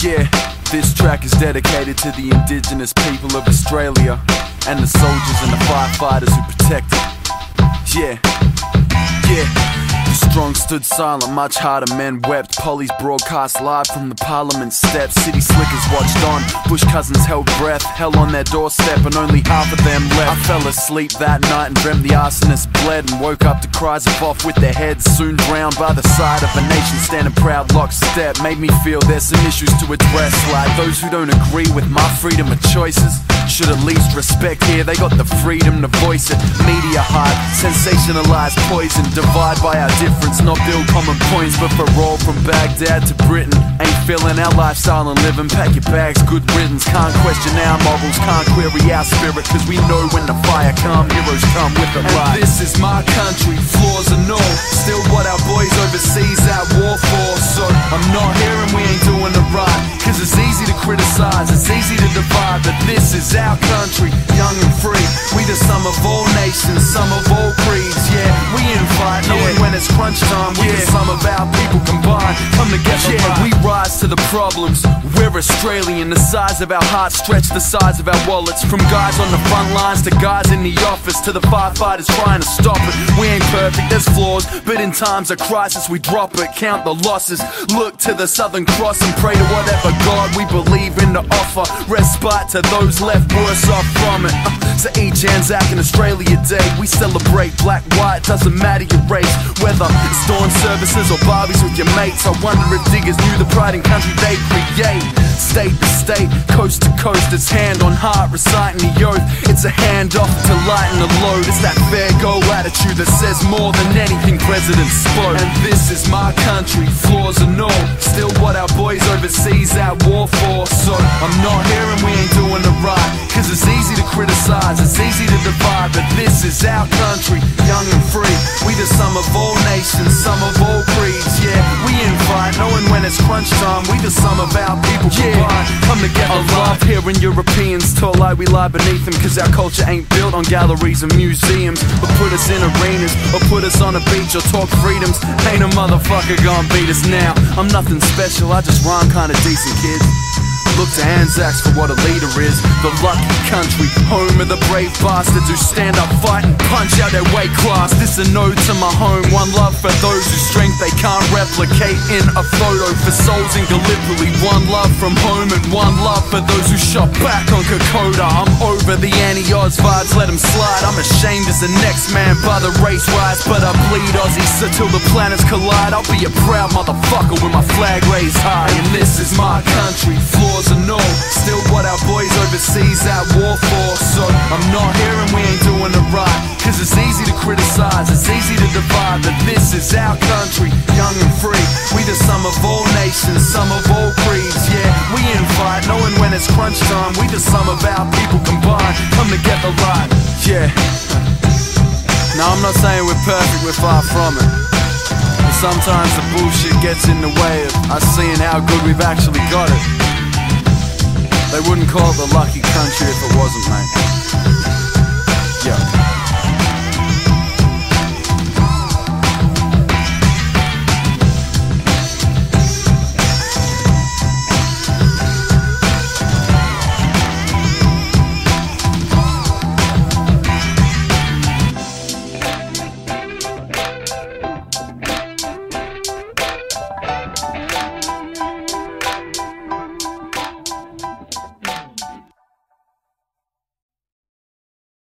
Yeah, this track is dedicated to the indigenous people of Australia and the soldiers and the firefighters who protect it. Yeah, yeah. Strong stood silent, much harder men wept. Pollies broadcast live from the parliament steps. City slickers watched on, bush cousins held breath. Hell on their doorstep, and only half of them left. I fell asleep that night and dreamt the arsonist bled. And woke up to cries of off with their heads soon drowned by the side of a nation standing proud lockstep. Made me feel there's some issues to address, like those who don't agree with my freedom of choices. Should at least respect here, they got the freedom to voice it. Media hype, sensationalized poison, divide by our difference, not build common points, but for all from Baghdad to Britain. Ain't feeling our lifestyle and living, pack your bags, good riddance. Can't question our morals, can't query our spirit, cause we know when the fire come, heroes come with the light. This is my country, flaws and all, still what our boys overseas at war for. So I'm not here and we ain't doing the right, cause it's easy to criticize, it's easy to divide, but this is our country, young and free. We the sum of all nations, some of all it's crunch time. We yeah. the sum of our people combined. Come together, yeah. Right. we rise to the problems. We're Australian, the size of our hearts stretch the size of our wallets. From guys on the front lines to guys in the office to the firefighters trying to stop it. We ain't perfect, there's flaws, but in times of crisis we drop it. Count the losses, look to the Southern Cross and pray to whatever God we believe offer respite to those left worse off from it. Uh, so each Anzac in Australia Day, we celebrate black, white, doesn't matter your race. Whether it's dawn services or Barbies with your mates, I wonder if diggers knew the pride in country they create. State to state, coast to coast, it's hand on heart, reciting the oath. It's a handoff to lighten the load. It's that fair go attitude that says more than anything And this is my country, flaws and all. Still what our boys overseas at war for. So I'm not here and we ain't doing the right. Cause it's easy to criticize, it's easy to divide, but this is our country, young and free. We the sum of all nations, some of all creeds, yeah. Invite, knowing when it's crunch time, we the sum of our people yeah. combined. Come together, I love hearing Europeans talk like we lie beneath them, cause our culture ain't built on galleries and museums. But put us in arenas, or put us on a beach, or talk freedoms. Ain't a motherfucker gonna beat us now. I'm nothing special, I just rhyme kinda decent, kids. Look to Anzacs for what a leader is. The lucky country, home of the brave bastards who stand up, fight, and punch out their weight class. This a note to my home, one love for those whose strength they can't replicate in a photo. For souls in Gallipoli, one love from home and one love for those who shot back on Kokoda. I'm over the anti-Oz vibes, let slide. I'm ashamed as the next man by the race rise, but I bleed Aussies so till the planets collide. I'll be a proud motherfucker with my flag raised high, and this is my country. Flaws and all. Still what our boys overseas at war for. So I'm not here and we ain't doing it right. Cause it's easy to criticize, it's easy to divide. But this is our country, young and free. We the sum of all nations, some of all we knowing when it's crunch time. We the sum of our people combined. Come together right. Yeah. Now I'm not saying we're perfect, we're far from it. But sometimes the bullshit gets in the way of us seeing how good we've actually got it. They wouldn't call it the lucky country if it wasn't, mate.